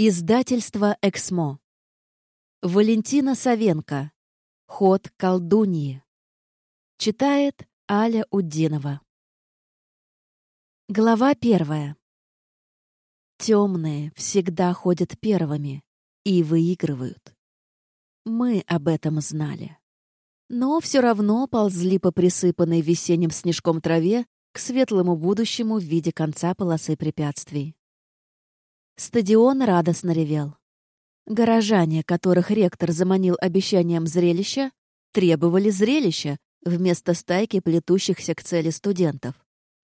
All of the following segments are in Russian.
Издательство «Эксмо». Валентина Савенко. Ход колдуньи. Читает Аля Удинова. Глава первая. Темные всегда ходят первыми и выигрывают. Мы об этом знали. Но все равно ползли по присыпанной весенним снежком траве к светлому будущему в виде конца полосы препятствий. Стадион радостно ревел. Горожане, которых ректор заманил обещанием зрелища, требовали зрелища вместо стайки плетущихся к цели студентов.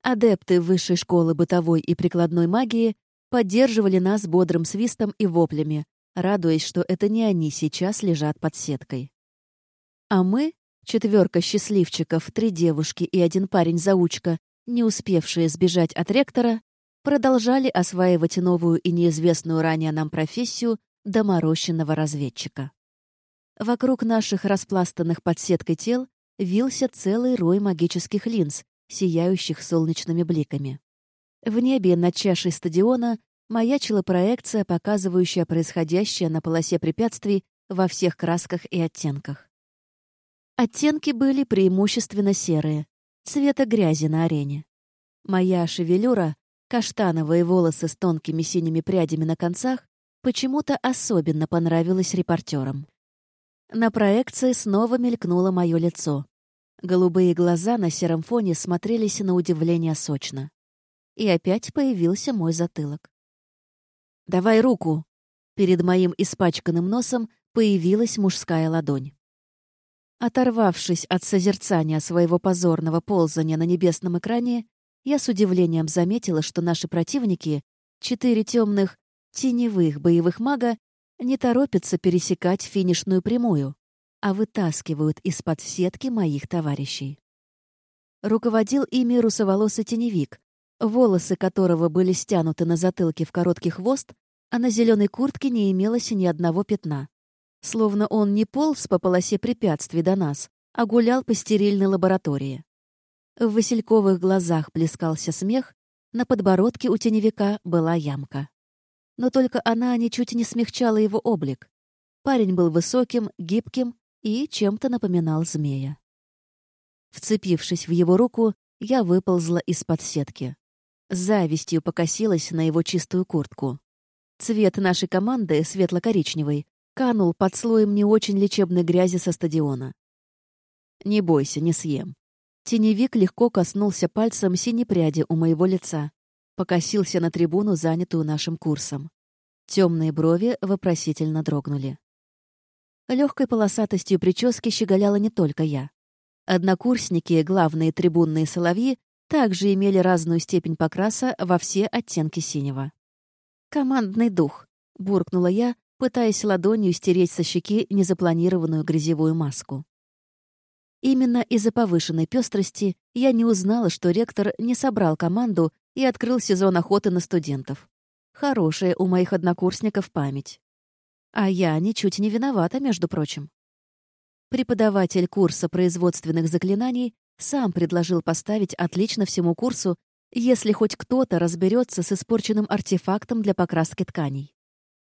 Адепты высшей школы бытовой и прикладной магии поддерживали нас бодрым свистом и воплями, радуясь, что это не они сейчас лежат под сеткой. А мы, четверка счастливчиков, три девушки и один парень-заучка, не успевшие сбежать от ректора, продолжали осваивать новую и неизвестную ранее нам профессию доморощенного разведчика. Вокруг наших распластанных под сеткой тел вился целый рой магических линз, сияющих солнечными бликами. В небе над чашей стадиона маячила проекция, показывающая происходящее на полосе препятствий во всех красках и оттенках. Оттенки были преимущественно серые, цвета грязи на арене. Моя шевелюра Каштановые волосы с тонкими синими прядями на концах почему-то особенно понравилось репортерам. На проекции снова мелькнуло мое лицо. Голубые глаза на сером фоне смотрелись на удивление сочно. И опять появился мой затылок. «Давай руку!» Перед моим испачканным носом появилась мужская ладонь. Оторвавшись от созерцания своего позорного ползания на небесном экране, я с удивлением заметила, что наши противники, четыре темных, теневых боевых мага, не торопятся пересекать финишную прямую, а вытаскивают из-под сетки моих товарищей. Руководил ими русоволосый теневик, волосы которого были стянуты на затылке в короткий хвост, а на зеленой куртке не имелось ни одного пятна. Словно он не полз по полосе препятствий до нас, а гулял по стерильной лаборатории. В васильковых глазах плескался смех, на подбородке у теневика была ямка. Но только она ничуть не смягчала его облик. Парень был высоким, гибким и чем-то напоминал змея. Вцепившись в его руку, я выползла из-под сетки. С завистью покосилась на его чистую куртку. Цвет нашей команды, светло-коричневый, канул под слоем не очень лечебной грязи со стадиона. «Не бойся, не съем. Теневик легко коснулся пальцем синей пряди у моего лица, покосился на трибуну, занятую нашим курсом. Темные брови вопросительно дрогнули. Легкой полосатостью прически щеголяла не только я. Однокурсники, главные трибунные соловьи, также имели разную степень покраса во все оттенки синего. «Командный дух», — буркнула я, пытаясь ладонью стереть со щеки незапланированную грязевую маску. Именно из-за повышенной пестрости я не узнала, что ректор не собрал команду и открыл сезон охоты на студентов. Хорошая у моих однокурсников память. А я ничуть не виновата, между прочим. Преподаватель курса производственных заклинаний сам предложил поставить отлично всему курсу, если хоть кто-то разберется с испорченным артефактом для покраски тканей.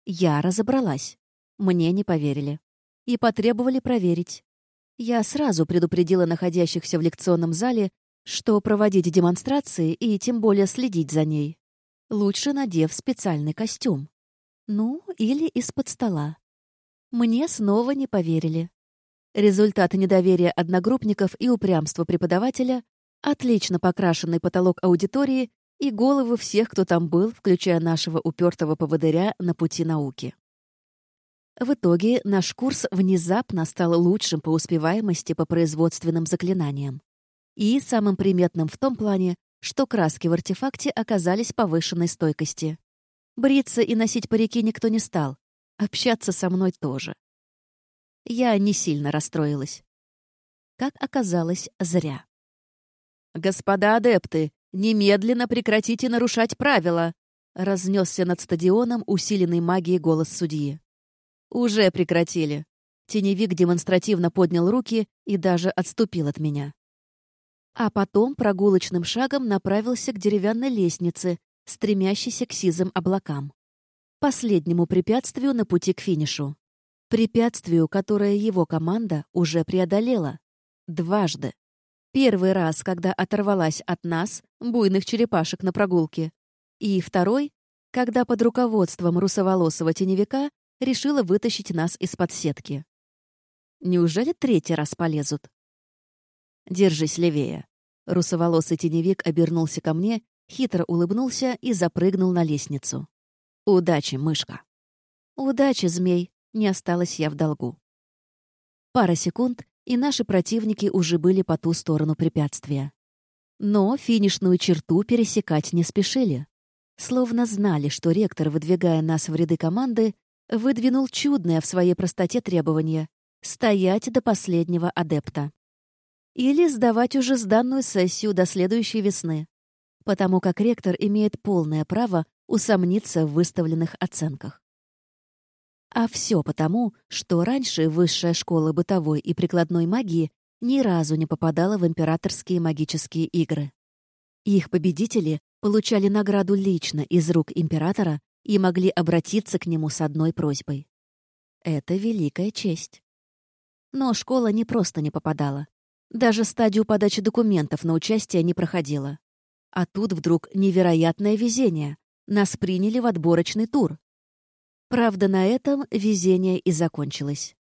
Я разобралась. Мне не поверили. И потребовали проверить. Я сразу предупредила находящихся в лекционном зале, что проводить демонстрации и тем более следить за ней. Лучше надев специальный костюм. Ну, или из-под стола. Мне снова не поверили. Результат недоверия одногруппников и упрямства преподавателя — отлично покрашенный потолок аудитории и головы всех, кто там был, включая нашего упертого поводыря на пути науки. В итоге наш курс внезапно стал лучшим по успеваемости по производственным заклинаниям. И самым приметным в том плане, что краски в артефакте оказались повышенной стойкости. Бриться и носить парики никто не стал. Общаться со мной тоже. Я не сильно расстроилась. Как оказалось, зря. «Господа адепты, немедленно прекратите нарушать правила!» разнесся над стадионом усиленный магией голос судьи. «Уже прекратили». Теневик демонстративно поднял руки и даже отступил от меня. А потом прогулочным шагом направился к деревянной лестнице, стремящейся к сизым облакам. последнему препятствию на пути к финишу. Препятствию, которое его команда уже преодолела. Дважды. Первый раз, когда оторвалась от нас, буйных черепашек на прогулке. И второй, когда под руководством русоволосого теневика решила вытащить нас из-под сетки. Неужели третий раз полезут? «Держись левее». Русоволосый теневик обернулся ко мне, хитро улыбнулся и запрыгнул на лестницу. «Удачи, мышка!» «Удачи, змей!» Не осталась я в долгу. Пара секунд, и наши противники уже были по ту сторону препятствия. Но финишную черту пересекать не спешили. Словно знали, что ректор, выдвигая нас в ряды команды, выдвинул чудное в своей простоте требование — стоять до последнего адепта. Или сдавать уже сданную сессию до следующей весны, потому как ректор имеет полное право усомниться в выставленных оценках. А все потому, что раньше высшая школа бытовой и прикладной магии ни разу не попадала в императорские магические игры. Их победители получали награду лично из рук императора и могли обратиться к нему с одной просьбой. Это великая честь. Но школа не просто не попадала. Даже стадию подачи документов на участие не проходила. А тут вдруг невероятное везение. Нас приняли в отборочный тур. Правда, на этом везение и закончилось.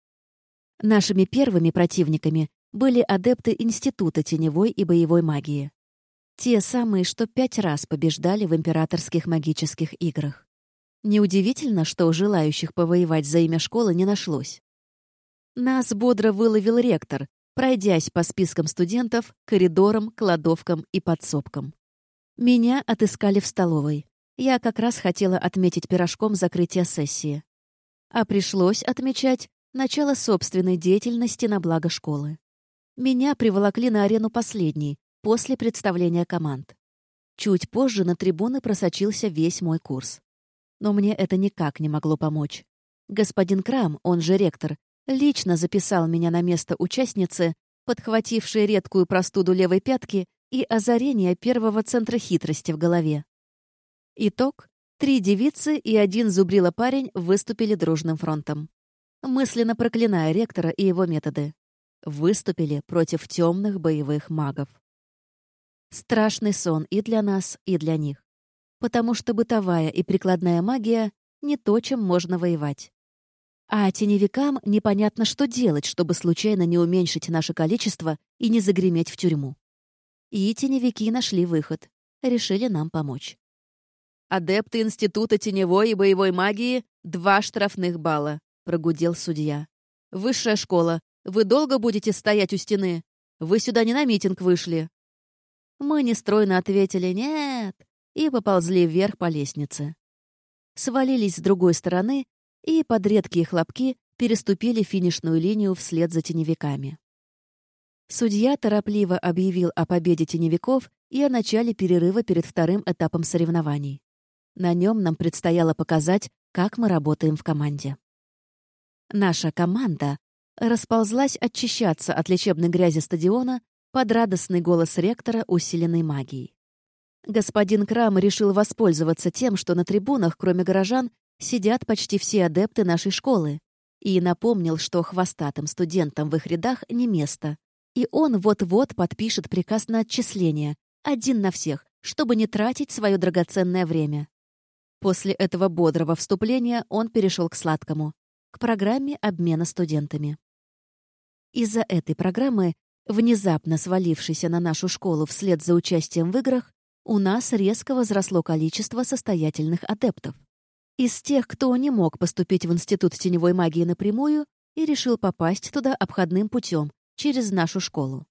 Нашими первыми противниками были адепты Института теневой и боевой магии. Те самые, что пять раз побеждали в императорских магических играх. Неудивительно, что желающих повоевать за имя школы не нашлось. Нас бодро выловил ректор, пройдясь по спискам студентов, коридорам, кладовкам и подсобкам. Меня отыскали в столовой. Я как раз хотела отметить пирожком закрытие сессии. А пришлось отмечать начало собственной деятельности на благо школы. Меня приволокли на арену последней, после представления команд. Чуть позже на трибуны просочился весь мой курс. Но мне это никак не могло помочь. Господин Крам, он же ректор, лично записал меня на место участницы, подхватившей редкую простуду левой пятки и озарение первого центра хитрости в голове. Итог — три девицы и один зубрила парень выступили дружным фронтом. Мысленно проклиная ректора и его методы. Выступили против темных боевых магов. Страшный сон и для нас, и для них. Потому что бытовая и прикладная магия — не то, чем можно воевать. А теневикам непонятно, что делать, чтобы случайно не уменьшить наше количество и не загреметь в тюрьму. И теневики нашли выход. Решили нам помочь. Адепты Института теневой и боевой магии — два штрафных балла», — прогудел судья. «Высшая школа. Вы долго будете стоять у стены? Вы сюда не на митинг вышли». Мы нестройно ответили «нет» и поползли вверх по лестнице. Свалились с другой стороны и под редкие хлопки переступили финишную линию вслед за теневиками. Судья торопливо объявил о победе теневиков и о начале перерыва перед вторым этапом соревнований. На нем нам предстояло показать, как мы работаем в команде. Наша команда расползлась очищаться от лечебной грязи стадиона под радостный голос ректора, усиленной магией. Господин Крам решил воспользоваться тем, что на трибунах, кроме горожан, сидят почти все адепты нашей школы, и напомнил, что хвостатым студентам в их рядах не место, и он вот-вот подпишет приказ на отчисление, один на всех, чтобы не тратить свое драгоценное время. После этого бодрого вступления он перешел к сладкому, к программе обмена студентами. Из-за этой программы, внезапно свалившейся на нашу школу вслед за участием в играх, у нас резко возросло количество состоятельных адептов. Из тех, кто не мог поступить в Институт теневой магии напрямую и решил попасть туда обходным путем, через нашу школу.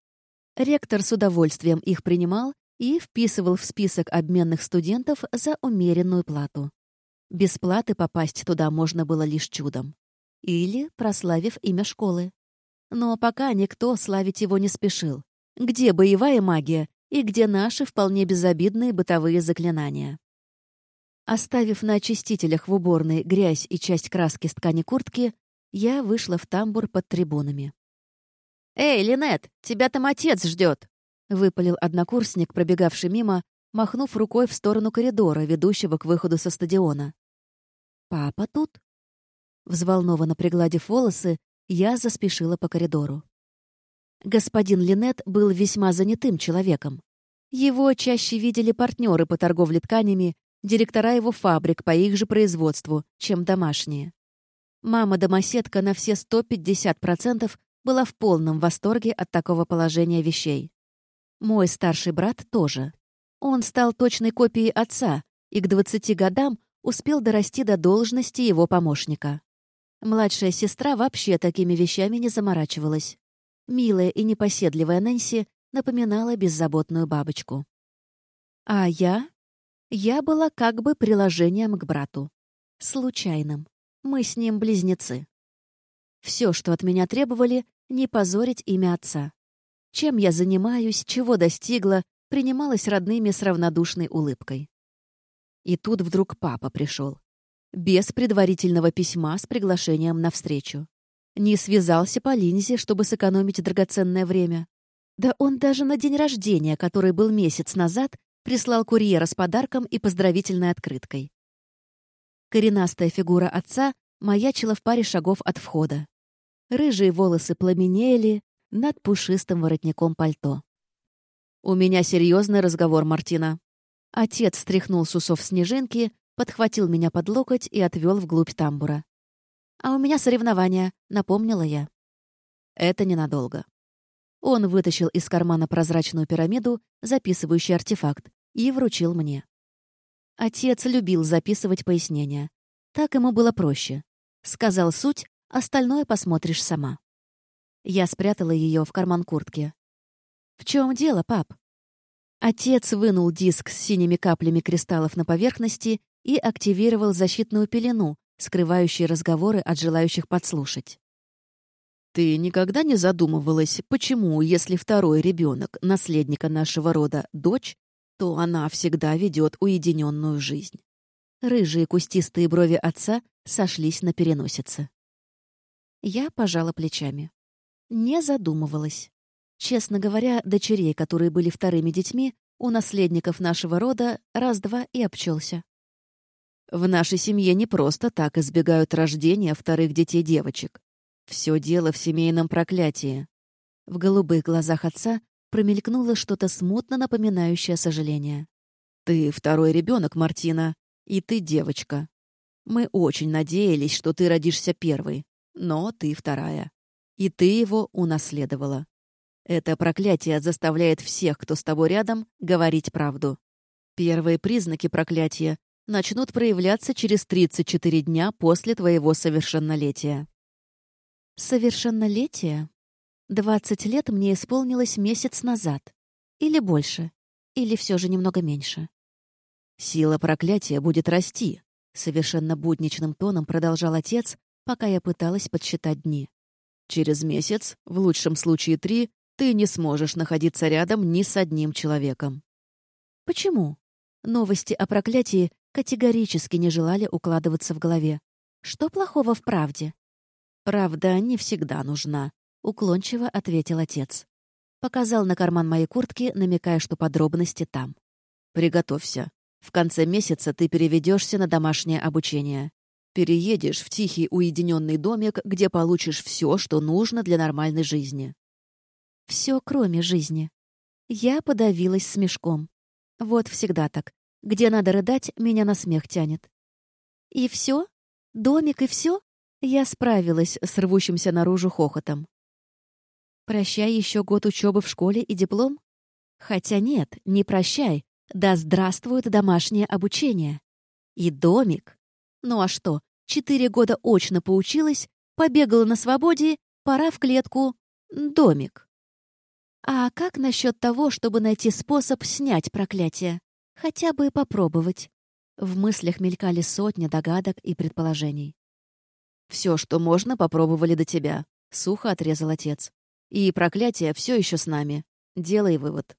Ректор с удовольствием их принимал и вписывал в список обменных студентов за умеренную плату. Без платы попасть туда можно было лишь чудом. Или прославив имя школы. Но пока никто славить его не спешил. Где боевая магия и где наши вполне безобидные бытовые заклинания? Оставив на очистителях в уборной грязь и часть краски с ткани куртки, я вышла в тамбур под трибунами. «Эй, Линет, тебя там отец ждет!» — выпалил однокурсник, пробегавший мимо, махнув рукой в сторону коридора, ведущего к выходу со стадиона. Папа тут?» Взволнованно пригладив волосы, я заспешила по коридору. Господин Линет был весьма занятым человеком. Его чаще видели партнеры по торговле тканями, директора его фабрик по их же производству, чем домашние. Мама-домоседка на все 150% была в полном восторге от такого положения вещей. Мой старший брат тоже. Он стал точной копией отца и к 20 годам успел дорасти до должности его помощника. Младшая сестра вообще такими вещами не заморачивалась. Милая и непоседливая Нэнси напоминала беззаботную бабочку. А я? Я была как бы приложением к брату. Случайным. Мы с ним близнецы. Все, что от меня требовали, не позорить имя отца. Чем я занимаюсь, чего достигла, принималась родными с равнодушной улыбкой. И тут вдруг папа пришел. Без предварительного письма с приглашением на встречу. Не связался по линзе, чтобы сэкономить драгоценное время. Да он даже на день рождения, который был месяц назад, прислал курьера с подарком и поздравительной открыткой. Коренастая фигура отца маячила в паре шагов от входа. Рыжие волосы пламенели над пушистым воротником пальто. «У меня серьезный разговор, Мартина», Отец стряхнул с усов снежинки, подхватил меня под локоть и отвел вглубь тамбура. «А у меня соревнования», — напомнила я. «Это ненадолго». Он вытащил из кармана прозрачную пирамиду, записывающий артефакт, и вручил мне. Отец любил записывать пояснения. Так ему было проще. Сказал суть, остальное посмотришь сама. Я спрятала ее в карман куртки. «В чем дело, пап?» Отец вынул диск с синими каплями кристаллов на поверхности и активировал защитную пелену, скрывающую разговоры от желающих подслушать. «Ты никогда не задумывалась, почему, если второй ребенок наследника нашего рода, дочь, то она всегда ведет уединенную жизнь?» Рыжие кустистые брови отца сошлись на переносице. Я пожала плечами. Не задумывалась. Честно говоря, дочерей, которые были вторыми детьми, у наследников нашего рода раз-два и обчелся. В нашей семье не просто так избегают рождения вторых детей девочек. Все дело в семейном проклятии. В голубых глазах отца промелькнуло что-то смутно напоминающее сожаление. «Ты второй ребенок, Мартина, и ты девочка. Мы очень надеялись, что ты родишься первой, но ты вторая. И ты его унаследовала. Это проклятие заставляет всех, кто с тобой рядом, говорить правду. Первые признаки проклятия начнут проявляться через 34 дня после твоего совершеннолетия. Совершеннолетие? 20 лет мне исполнилось месяц назад. Или больше. Или все же немного меньше. Сила проклятия будет расти, совершенно будничным тоном продолжал отец, пока я пыталась подсчитать дни. Через месяц, в лучшем случае три, ты не сможешь находиться рядом ни с одним человеком. Почему? Новости о проклятии категорически не желали укладываться в голове. Что плохого в правде? Правда не всегда нужна, уклончиво ответил отец. Показал на карман моей куртки, намекая, что подробности там. Приготовься. В конце месяца ты переведешься на домашнее обучение. Переедешь в тихий уединенный домик, где получишь все, что нужно для нормальной жизни. Все, кроме жизни. Я подавилась смешком. Вот всегда так. Где надо рыдать, меня на смех тянет. И все? Домик и все? Я справилась с рвущимся наружу хохотом. Прощай еще год учебы в школе и диплом? Хотя нет, не прощай. Да здравствует домашнее обучение. И домик. Ну а что, четыре года очно поучилась, побегала на свободе, пора в клетку. Домик. А как насчет того, чтобы найти способ снять проклятие? Хотя бы попробовать. В мыслях мелькали сотни догадок и предположений. «Все, что можно, попробовали до тебя», — сухо отрезал отец. «И проклятие все еще с нами. Делай вывод».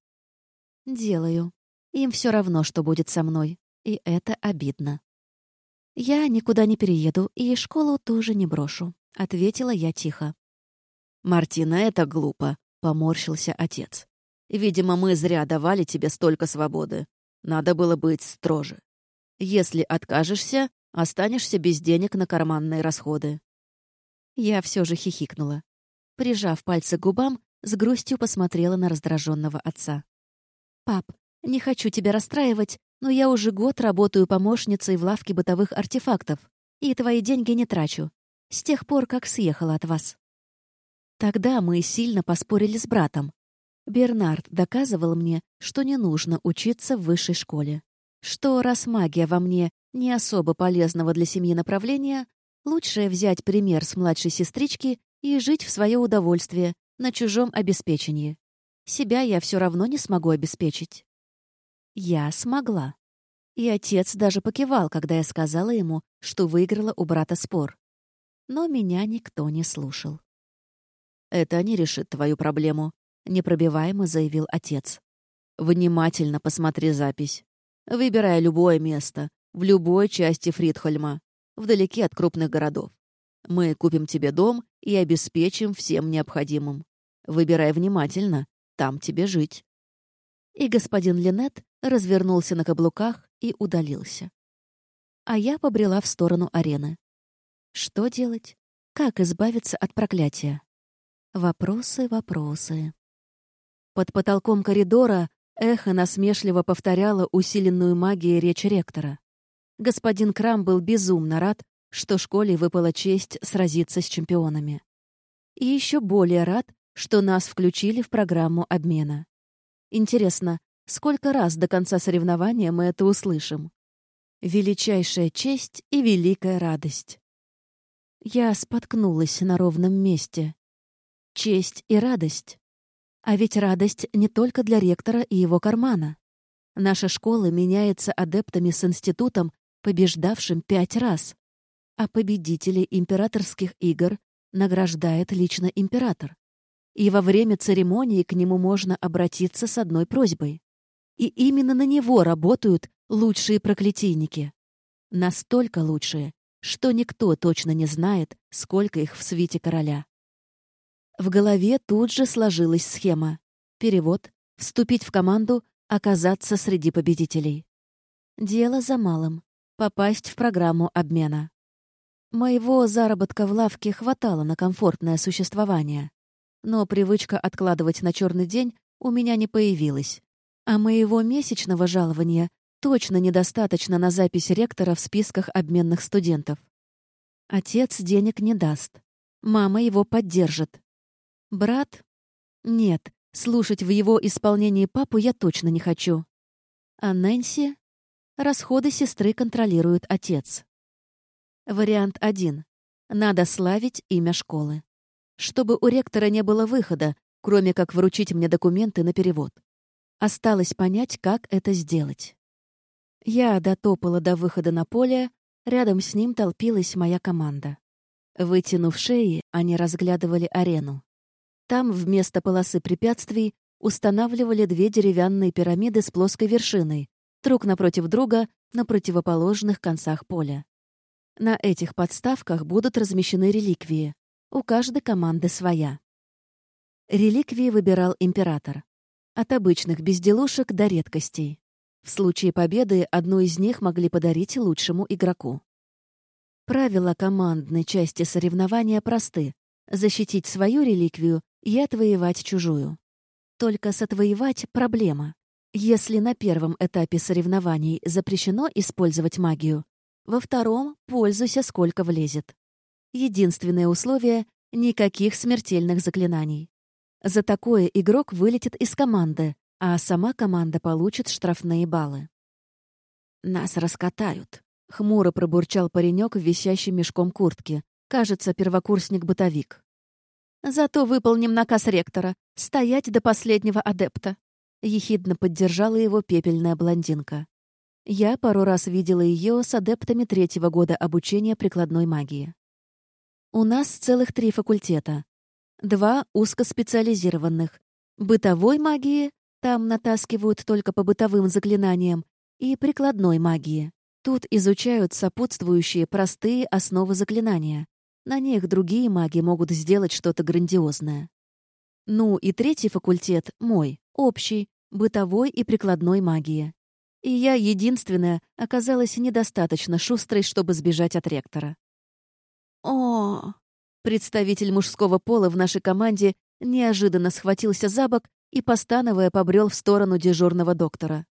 «Делаю. Им все равно, что будет со мной. И это обидно». «Я никуда не перееду и школу тоже не брошу», — ответила я тихо. «Мартина, это глупо», Поморщился отец. «Видимо, мы зря давали тебе столько свободы. Надо было быть строже. Если откажешься, Останешься без денег на карманные расходы». Я все же хихикнула. Прижав пальцы к губам, с грустью посмотрела на раздраженного отца. «Пап, не хочу тебя расстраивать, но я уже год работаю помощницей в лавке бытовых артефактов, и твои деньги не трачу, с тех пор, как съехала от вас». Тогда мы сильно поспорили с братом. Бернард доказывал мне, что не нужно учиться в высшей школе. Что раз магия во мне не особо полезного для семьи направления, лучше взять пример с младшей сестрички и жить в свое удовольствие, на чужом обеспечении. Себя я все равно не смогу обеспечить. Я смогла. И отец даже покивал, когда я сказала ему, что выиграла у брата спор. Но меня никто не слушал. «Это не решит твою проблему», — непробиваемо заявил отец. «Внимательно посмотри запись. Выбирай любое место, в любой части Фридхольма, вдалеке от крупных городов. Мы купим тебе дом и обеспечим всем необходимым. Выбирай внимательно, там тебе жить». И господин Линет развернулся на каблуках и удалился. А я побрела в сторону арены. Что делать? Как избавиться от проклятия? Вопросы, вопросы. Под потолком коридора эхо насмешливо повторяло усиленную магией речь ректора. Господин Крам был безумно рад, что школе выпала честь сразиться с чемпионами. И еще более рад, что нас включили в программу обмена. Интересно, сколько раз до конца соревнования мы это услышим? Величайшая честь и великая радость. Я споткнулась на ровном месте. Честь и радость. А ведь радость не только для ректора и его кармана. Наша школа меняется адептами с институтом, побеждавшим пять раз. А победителей императорских игр награждает лично император. И во время церемонии к нему можно обратиться с одной просьбой. И именно на него работают лучшие проклятийники. Настолько лучшие, что никто точно не знает, сколько их в свите короля. В голове тут же сложилась схема. Перевод, вступить в команду, оказаться среди победителей. Дело за малым — попасть в программу обмена. Моего заработка в лавке хватало на комфортное существование. Но привычка откладывать на черный день у меня не появилась. А моего месячного жалования точно недостаточно на запись ректора в списках обменных студентов. Отец денег не даст. Мама его поддержит. Брат? Нет, слушать в его исполнении папу я точно не хочу. А Нэнси? Расходы сестры контролирует отец. Вариант один. Надо славить имя школы. Чтобы у ректора не было выхода, кроме как вручить мне документы на перевод. Осталось понять, как это сделать. Я дотопала до выхода на поле, рядом с ним толпилась моя команда. Вытянув шеи, они разглядывали арену. Там вместо полосы препятствий устанавливали две деревянные пирамиды с плоской вершиной, друг напротив друга на противоположных концах поля. На этих подставках будут размещены реликвии. У каждой команды своя. Реликвии выбирал император. От обычных безделушек до редкостей. В случае победы одну из них могли подарить лучшему игроку. Правила командной части соревнования просты — защитить свою реликвию и отвоевать чужую. Только сотвоевать — проблема. Если на первом этапе соревнований запрещено использовать магию, во втором — пользуйся сколько влезет. Единственное условие — никаких смертельных заклинаний. За такое игрок вылетит из команды, а сама команда получит штрафные баллы. «Нас раскатают», — хмуро пробурчал паренек в висящем мешком куртки. Кажется, первокурсник-бытовик. Зато выполним наказ ректора — стоять до последнего адепта. Ехидно поддержала его пепельная блондинка. Я пару раз видела ее с адептами третьего года обучения прикладной магии. У нас целых три факультета. Два узкоспециализированных. Бытовой магии, там натаскивают только по бытовым заклинаниям, и прикладной магии. Тут изучают сопутствующие простые основы заклинания, на них другие маги могут сделать что-то грандиозное. Ну и третий факультет — мой, общий, бытовой и прикладной магии. И я, единственная, оказалась недостаточно шустрой, чтобы сбежать от ректора. О, Представитель мужского пола в нашей команде неожиданно схватился за бок и, постановая, побрел в сторону дежурного доктора.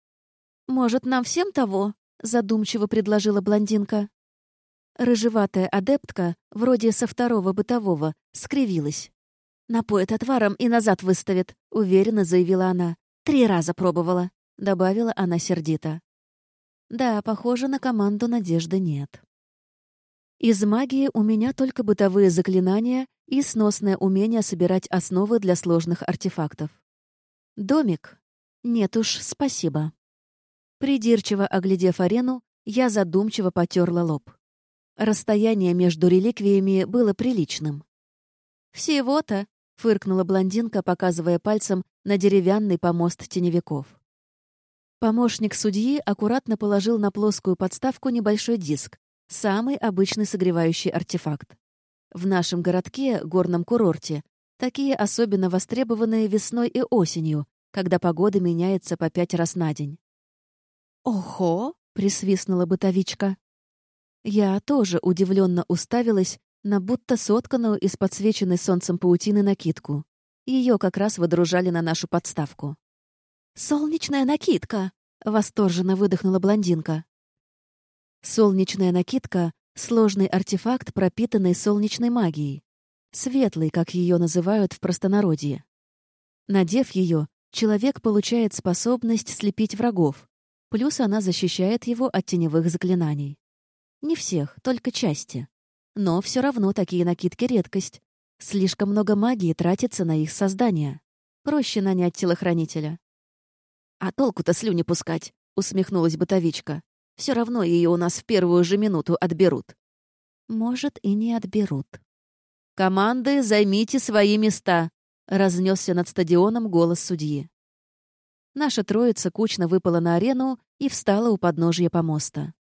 «Может, нам всем того?» — задумчиво предложила блондинка. Рыжеватая адептка, вроде со второго бытового, скривилась. «Напоит отваром и назад выставит», — уверенно заявила она. «Три раза пробовала», — добавила она сердито. «Да, похоже, на команду надежды нет». Из магии у меня только бытовые заклинания и сносное умение собирать основы для сложных артефактов. Домик? Нет уж, спасибо. Придирчиво оглядев арену, я задумчиво потерла лоб. Расстояние между реликвиями было приличным. «Всего-то», — фыркнула блондинка, показывая пальцем на деревянный помост теневиков. Помощник судьи аккуратно положил на плоскую подставку небольшой диск, самый обычный согревающий артефакт. В нашем городке, горном курорте, такие особенно востребованные весной и осенью, когда погода меняется по пять раз на день. «Ого!» — присвистнула бытовичка. Я тоже удивленно уставилась на будто сотканную из подсвеченной солнцем паутины накидку. Ее как раз водружали на нашу подставку. «Солнечная накидка!» — восторженно выдохнула блондинка. Солнечная накидка — сложный артефакт, пропитанный солнечной магией. Светлый, как ее называют в простонародье. Надев ее, человек получает способность слепить врагов, плюс она защищает его от теневых заклинаний. Не всех, только части. Но все равно такие накидки — редкость. Слишком много магии тратится на их создание. Проще нанять телохранителя. «А толку-то слюни пускать?» — усмехнулась бытовичка. Все равно ее у нас в первую же минуту отберут. Может, и не отберут. «Команды, займите свои места!» — разнесся над стадионом голос судьи. Наша троица кучно выпала на арену и встала у подножья помоста.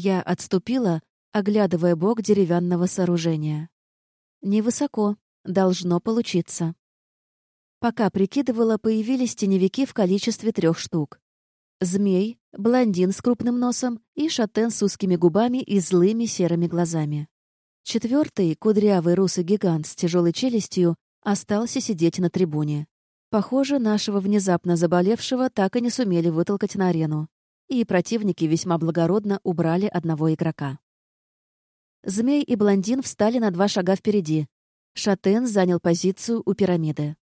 Я отступила, оглядывая бок деревянного сооружения. Невысоко, должно получиться. Пока прикидывала, появились теневики в количестве трех штук. Змей, блондин с крупным носом и шатен с узкими губами и злыми серыми глазами. Четвертый, кудрявый русый гигант с тяжелой челюстью, остался сидеть на трибуне. Похоже, нашего внезапно заболевшего так и не сумели вытолкать на арену. И противники весьма благородно убрали одного игрока. Змей и блондин встали на два шага впереди. Шатен занял позицию у пирамиды.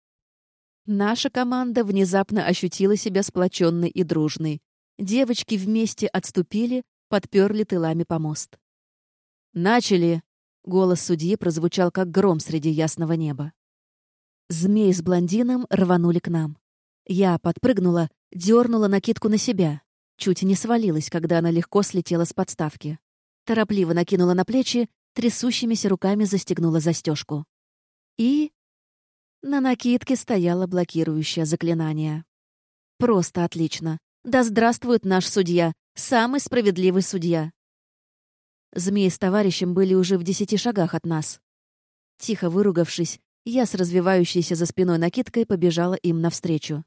Наша команда внезапно ощутила себя сплоченной и дружной. Девочки вместе отступили, подперли тылами помост. «Начали!» — голос судьи прозвучал, как гром среди ясного неба. Змей с блондином рванули к нам. Я подпрыгнула, дернула накидку на себя. Чуть не свалилась, когда она легко слетела с подставки. Торопливо накинула на плечи, трясущимися руками застегнула застежку. И на накидке стояло блокирующее заклинание. Просто отлично. Да здравствует наш судья, самый справедливый судья. Змеи с товарищем были уже в десяти шагах от нас. Тихо выругавшись, я с развивающейся за спиной накидкой побежала им навстречу.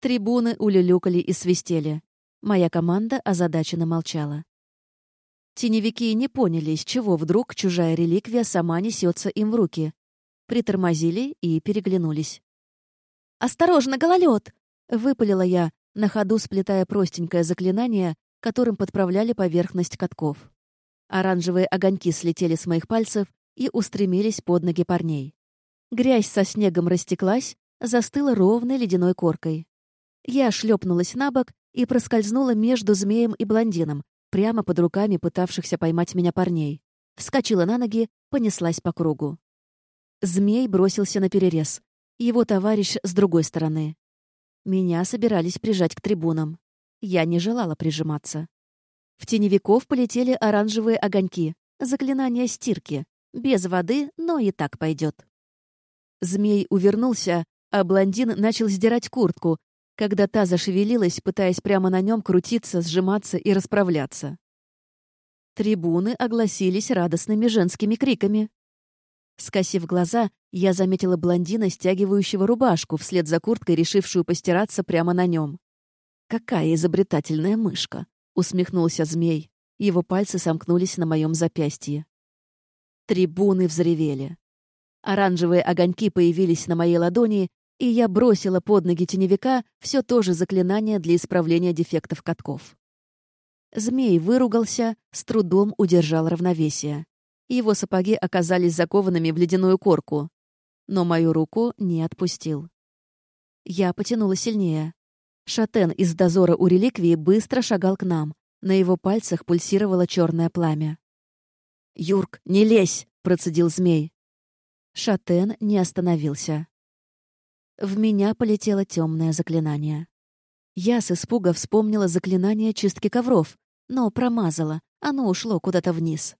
Трибуны улюлюкали и свистели. Моя команда озадаченно молчала. Теневики не поняли, из чего вдруг чужая реликвия сама несется им в руки, притормозили и переглянулись. «Осторожно, гололед!» — выпалила я, на ходу сплетая простенькое заклинание, которым подправляли поверхность катков. Оранжевые огоньки слетели с моих пальцев и устремились под ноги парней. Грязь со снегом растеклась, застыла ровной ледяной коркой. Я шлепнулась на бок и проскользнула между змеем и блондином, прямо под руками пытавшихся поймать меня парней. Вскочила на ноги, понеслась по кругу. Змей бросился на перерез. Его товарищ с другой стороны. Меня собирались прижать к трибунам. Я не желала прижиматься. В теневиков полетели оранжевые огоньки. Заклинание стирки. Без воды, но и так пойдет. Змей увернулся, а блондин начал сдирать куртку, когда та зашевелилась, пытаясь прямо на нем крутиться, сжиматься и расправляться. Трибуны огласились радостными женскими криками. Скосив глаза, я заметила блондина, стягивающего рубашку, вслед за курткой, решившую постираться прямо на нем. Какая изобретательная мышка!» — усмехнулся змей. Его пальцы сомкнулись на моем запястье. Трибуны взревели. Оранжевые огоньки появились на моей ладони, и я бросила под ноги теневика все то же заклинание для исправления дефектов катков. Змей выругался, с трудом удержал равновесие. Его сапоги оказались закованными в ледяную корку, но мою руку не отпустил. Я потянула сильнее. Шатен из дозора у реликвии быстро шагал к нам. На его пальцах пульсировало черное пламя. «Юрк, не лезь!» — процедил змей. Шатен не остановился. В меня полетело темное заклинание. Я с испуга вспомнила заклинание чистки ковров, но промазала, оно ушло куда-то вниз.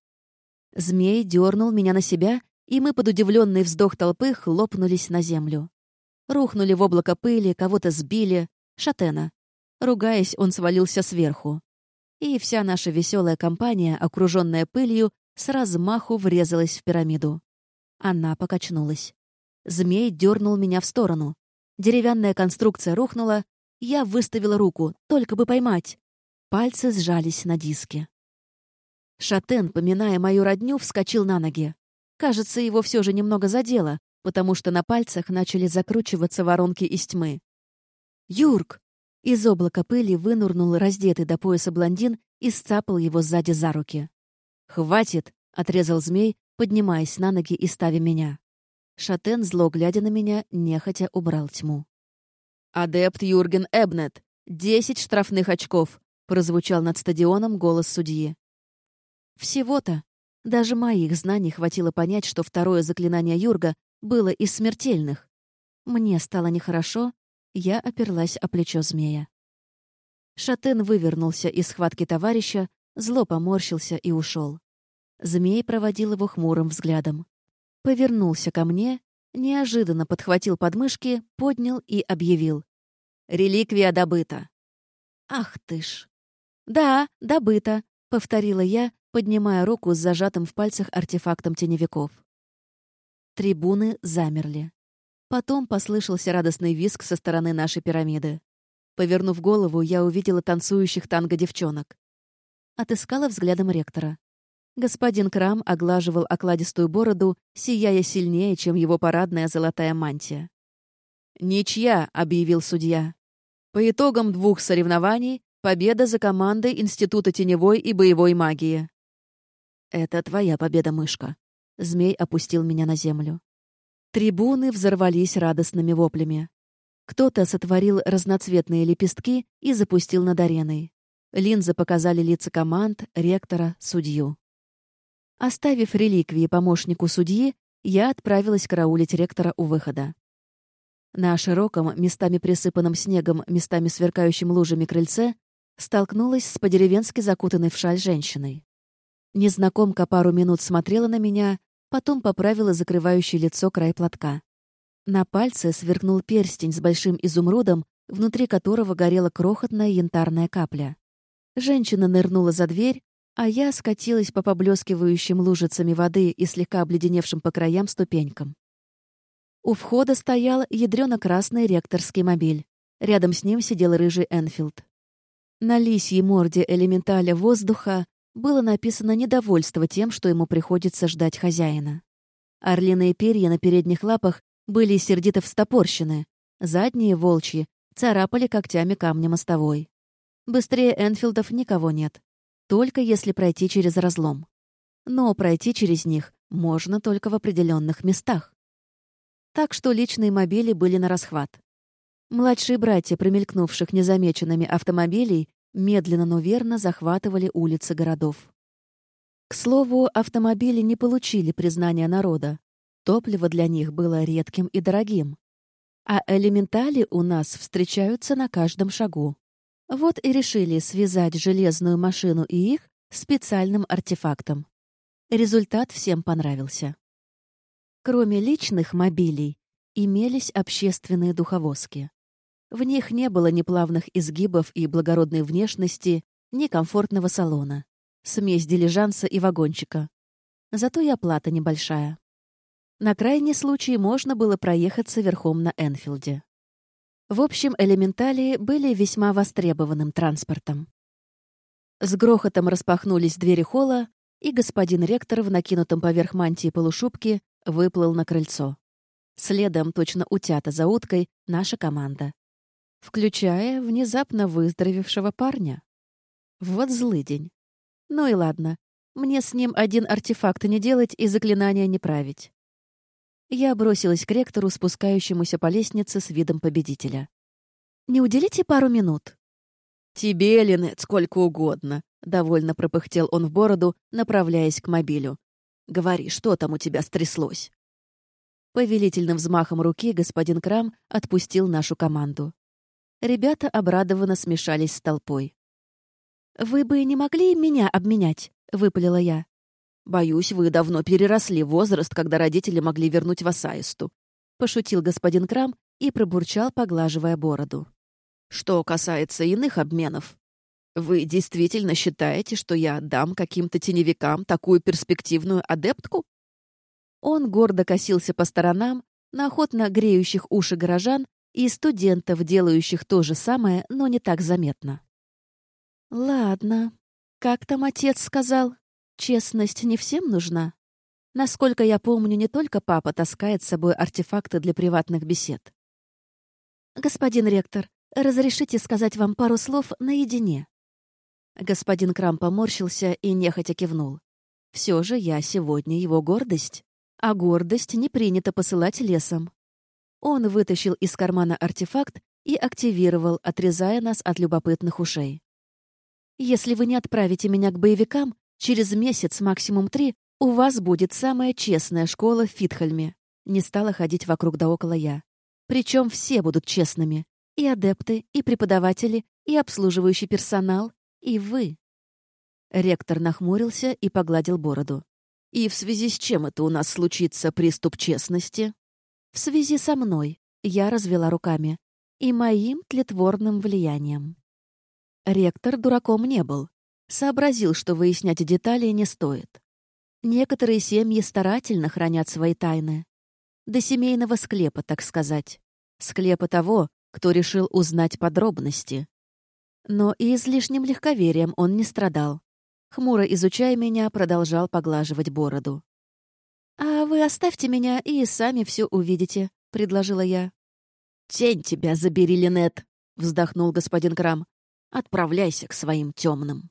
Змей дернул меня на себя, и мы под удивленный вздох толпы хлопнулись на землю. Рухнули в облако пыли, кого-то сбили. Шатена. Ругаясь, он свалился сверху. И вся наша веселая компания, окруженная пылью, с размаху врезалась в пирамиду. Она покачнулась. Змей дернул меня в сторону. Деревянная конструкция рухнула. Я выставила руку, только бы поймать. Пальцы сжались на диске. Шатен, поминая мою родню, вскочил на ноги. Кажется, его все же немного задело, потому что на пальцах начали закручиваться воронки из тьмы. «Юрк!» Из облака пыли вынурнул раздетый до пояса блондин и сцапал его сзади за руки. «Хватит!» — отрезал змей, поднимаясь на ноги и ставя меня. Шатен, зло глядя на меня, нехотя убрал тьму. «Адепт Юрген Эбнет! Десять штрафных очков!» — прозвучал над стадионом голос судьи. Всего-то. Даже моих знаний хватило понять, что второе заклинание Юрга было из смертельных. Мне стало нехорошо, я оперлась о плечо змея. Шатен вывернулся из схватки товарища, зло поморщился и ушел. Змей проводил его хмурым взглядом повернулся ко мне, неожиданно подхватил подмышки, поднял и объявил. «Реликвия добыта». «Ах ты ж!» «Да, добыта», — повторила я, поднимая руку с зажатым в пальцах артефактом теневиков. Трибуны замерли. Потом послышался радостный визг со стороны нашей пирамиды. Повернув голову, я увидела танцующих танго девчонок. Отыскала взглядом ректора. Господин Крам оглаживал окладистую бороду, сияя сильнее, чем его парадная золотая мантия. «Ничья», — объявил судья. «По итогам двух соревнований победа за командой Института теневой и боевой магии». «Это твоя победа, мышка». Змей опустил меня на землю. Трибуны взорвались радостными воплями. Кто-то сотворил разноцветные лепестки и запустил над ареной. Линзы показали лица команд, ректора, судью. Оставив реликвии помощнику судьи, я отправилась караулить ректора у выхода. На широком, местами присыпанном снегом, местами сверкающим лужами крыльце столкнулась с по-деревенски закутанной в шаль женщиной. Незнакомка пару минут смотрела на меня, потом поправила закрывающий лицо край платка. На пальце сверкнул перстень с большим изумрудом, внутри которого горела крохотная янтарная капля. Женщина нырнула за дверь, а я скатилась по поблескивающим лужицами воды и слегка обледеневшим по краям ступенькам. У входа стоял ядрёно-красный ректорский мобиль. Рядом с ним сидел рыжий Энфилд. На лисьей морде элементаля воздуха было написано недовольство тем, что ему приходится ждать хозяина. Орлиные перья на передних лапах были сердито встопорщены, задние, волчьи, царапали когтями камня мостовой. Быстрее Энфилдов никого нет только если пройти через разлом. Но пройти через них можно только в определенных местах. Так что личные мобили были на расхват. Младшие братья, промелькнувших незамеченными автомобилей, медленно, но верно захватывали улицы городов. К слову, автомобили не получили признания народа. Топливо для них было редким и дорогим. А элементали у нас встречаются на каждом шагу. Вот и решили связать железную машину и их специальным артефактом. Результат всем понравился. Кроме личных мобилей, имелись общественные духовозки. В них не было ни плавных изгибов и благородной внешности, ни комфортного салона. Смесь дилижанса и вагончика. Зато и оплата небольшая. На крайний случай можно было проехаться верхом на Энфилде. В общем, элементалии были весьма востребованным транспортом. С грохотом распахнулись двери холла, и господин ректор в накинутом поверх мантии полушубке выплыл на крыльцо. Следом, точно утята за уткой, наша команда. Включая внезапно выздоровевшего парня. Вот злый день. Ну и ладно. Мне с ним один артефакт не делать и заклинания не править. Я бросилась к ректору, спускающемуся по лестнице с видом победителя. «Не уделите пару минут?» «Тебе, Линет, сколько угодно», — довольно пропыхтел он в бороду, направляясь к мобилю. «Говори, что там у тебя стряслось?» Повелительным взмахом руки господин Крам отпустил нашу команду. Ребята обрадованно смешались с толпой. «Вы бы не могли меня обменять?» — выпалила я. «Боюсь, вы давно переросли возраст, когда родители могли вернуть вас Аисту», — пошутил господин Крам и пробурчал, поглаживая бороду. «Что касается иных обменов, вы действительно считаете, что я отдам каким-то теневикам такую перспективную адептку?» Он гордо косился по сторонам, на охотно греющих уши горожан и студентов, делающих то же самое, но не так заметно. «Ладно. Как там отец сказал? Честность не всем нужна? Насколько я помню, не только папа таскает с собой артефакты для приватных бесед. Господин ректор, разрешите сказать вам пару слов наедине?» Господин Крам поморщился и нехотя кивнул. «Все же я сегодня его гордость, а гордость не принято посылать лесом». Он вытащил из кармана артефакт и активировал, отрезая нас от любопытных ушей. «Если вы не отправите меня к боевикам, через месяц, максимум три, у вас будет самая честная школа в Фитхальме». Не стала ходить вокруг да около я. Причем все будут честными. И адепты, и преподаватели, и обслуживающий персонал, и вы. Ректор нахмурился и погладил бороду. «И в связи с чем это у нас случится приступ честности?» В связи со мной я развела руками и моим тлетворным влиянием. Ректор дураком не был. Сообразил, что выяснять детали не стоит. Некоторые семьи старательно хранят свои тайны. До семейного склепа, так сказать. Склепа того, кто решил узнать подробности. Но и излишним легковерием он не страдал. Хмуро изучая меня, продолжал поглаживать бороду. «А вы оставьте меня и сами все увидите», — предложила я. «Тень тебя забери, Линет», — вздохнул господин Крам. «Отправляйся к своим темным».